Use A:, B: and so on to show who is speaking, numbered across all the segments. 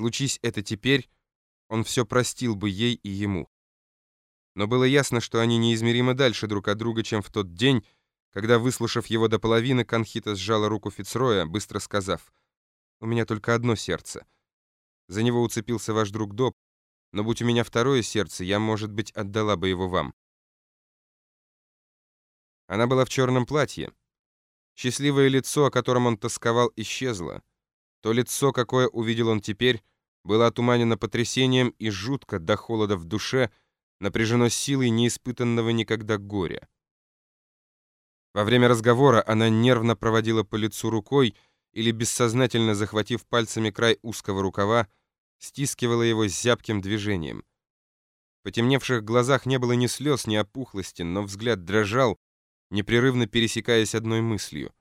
A: Случись это теперь, он все простил бы ей и ему. Но было ясно, что они неизмеримо дальше друг от друга, чем в тот день, когда, выслушав его до половины, Конхита сжала руку Фицроя, быстро сказав, «У меня только одно сердце. За него уцепился ваш друг Доб, но будь у меня второе сердце, я, может быть, отдала бы его вам». Она была в черном платье. Счастливое лицо, о котором он тосковал, исчезло. То лицо, какое увидел он теперь, было отуманено потрясением и жутко до холода в душе, напряжено силой неиспытанного никогда горя. Во время разговора она нервно проводила по лицу рукой или, бессознательно захватив пальцами край узкого рукава, стискивала его зябким движением. В потемневших глазах не было ни слез, ни опухлости, но взгляд дрожал, непрерывно пересекаясь одной мыслью.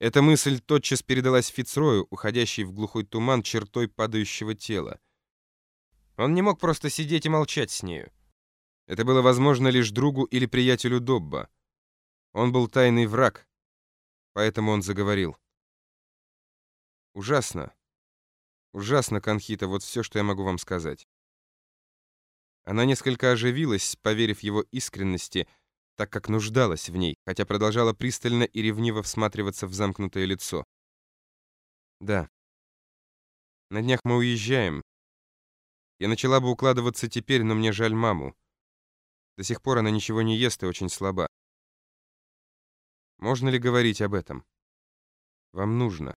A: Эта мысль тотчас передалась Фицрою, уходящей в глухой туман чертой падающего тела. Он не мог просто сидеть и молчать с нею. Это было возможно лишь другу или приятелю Добба. Он был тайный враг, поэтому он заговорил. «Ужасно. Ужасно, Конхита, вот все, что я могу вам сказать». Она несколько оживилась, поверив его искренности, так как нуждалась в ней, хотя продолжала пристально и ревниво всматриваться в замкнутое лицо. «Да. На днях мы уезжаем. Я начала бы укладываться теперь, но мне жаль маму. До сих пор она ничего не ест и очень слаба. Можно ли говорить об этом? Вам нужно.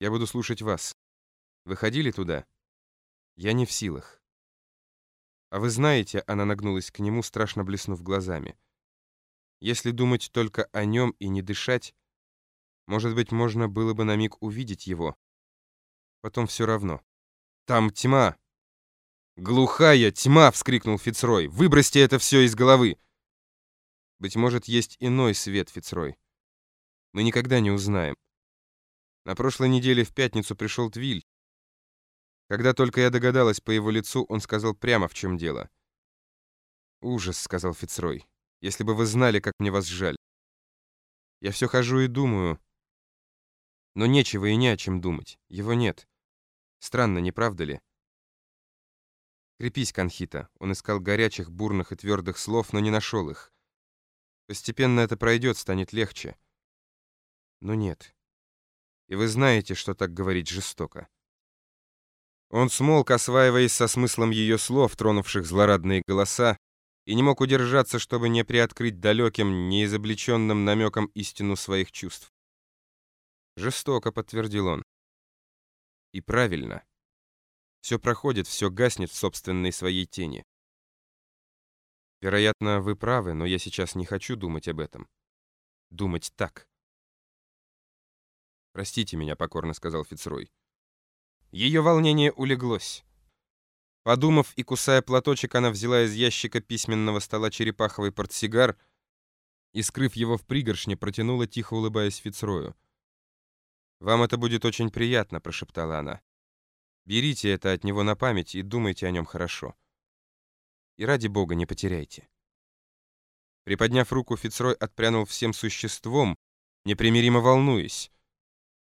A: Я буду слушать вас. Вы ходили туда? Я не в силах. А вы знаете, она нагнулась к нему, страшно блеснув глазами. Если думать только о нем и не дышать, может быть, можно было бы на миг увидеть его. Потом все равно. Там тьма. «Глухая тьма!» — вскрикнул Фицрой. «Выбросьте это все из головы!» Быть может, есть иной свет, Фицрой. Мы никогда не узнаем. На прошлой неделе в пятницу пришел Твиль. Когда только я догадалась по его лицу, он сказал прямо, в чем дело. «Ужас», — сказал Фицрой. «Если бы вы знали, как мне вас жаль. Я все хожу и думаю. Но нечего и не о чем думать. Его нет. Странно, не правда ли?» «Крепись, Конхита». Он искал горячих, бурных и твердых слов, но не нашел их. Постепенно это пройдет, станет легче. Но нет. И вы знаете, что так говорить жестоко. Он смолк, осваиваясь со смыслом ее слов, тронувших злорадные голоса, и не мог удержаться, чтобы не приоткрыть далеким, неизобличенным намеком истину своих чувств. «Жестоко», — подтвердил он. «И правильно. Все проходит, все гаснет в собственной своей тени. Вероятно, вы правы, но я сейчас не хочу думать об этом. Думать так. «Простите меня», — покорно сказал Фицрой. Ее волнение улеглось. Подумав и кусая платочек, она взяла из ящика письменного стола черепаховый портсигар и, скрыв его в пригоршне, протянула, тихо улыбаясь Фицрою. «Вам это будет очень приятно», — прошептала она. «Берите это от него на память и думайте о нем хорошо». И ради бога не потеряйте. Приподняв руку, Фицрой отпрянул всем существом, непримиримо волнуясь.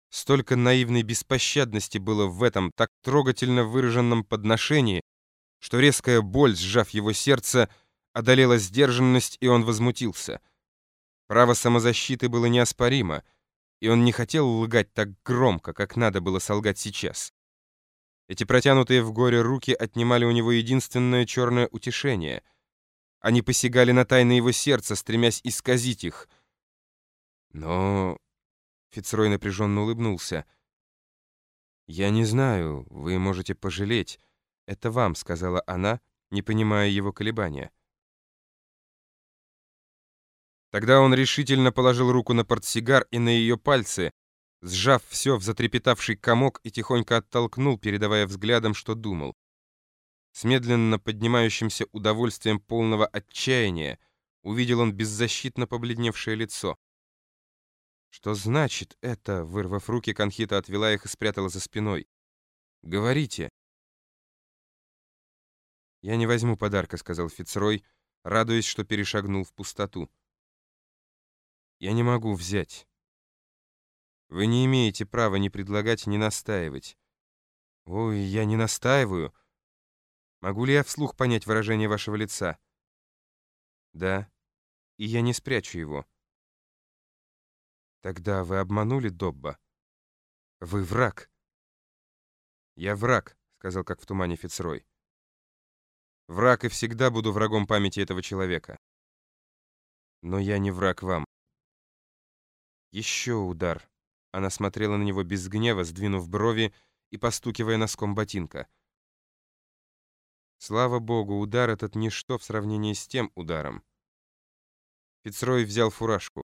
A: Столько наивной беспощадности было в этом так трогательно выраженном подношении, что резкая боль, сжав его сердце, одолела сдержанность, и он возмутился. Право самозащиты было неоспоримо, и он не хотел лгать так громко, как надо было солгать сейчас. Эти протянутые в горе руки отнимали у него единственное черное утешение. Они посягали на тайны его сердца, стремясь исказить их. Но... Фицрой напряженно улыбнулся. «Я не знаю, вы можете пожалеть. Это вам», — сказала она, не понимая его колебания. Тогда он решительно положил руку на портсигар и на ее пальцы, сжав все в затрепетавший комок и тихонько оттолкнул, передавая взглядом, что думал. С медленно поднимающимся удовольствием полного отчаяния увидел он беззащитно побледневшее лицо. «Что значит это?» — вырвав руки, Конхита отвела их и спрятала за спиной. «Говорите». «Я не возьму подарка», — сказал Фицрой, радуясь, что перешагнул в пустоту. «Я не могу взять». Вы не имеете права ни предлагать, ни настаивать. Ой, я не настаиваю. Могу ли я вслух понять выражение вашего лица? Да, и я не спрячу его. Тогда вы обманули Добба. Вы враг. Я враг, сказал как в тумане Фицрой. Враг и всегда буду врагом памяти этого человека. Но я не враг вам. Еще удар. Она смотрела на него без гнева, сдвинув брови и постукивая носком ботинка. Слава богу, удар этот ничто в сравнении с тем ударом. Фицрой взял фуражку.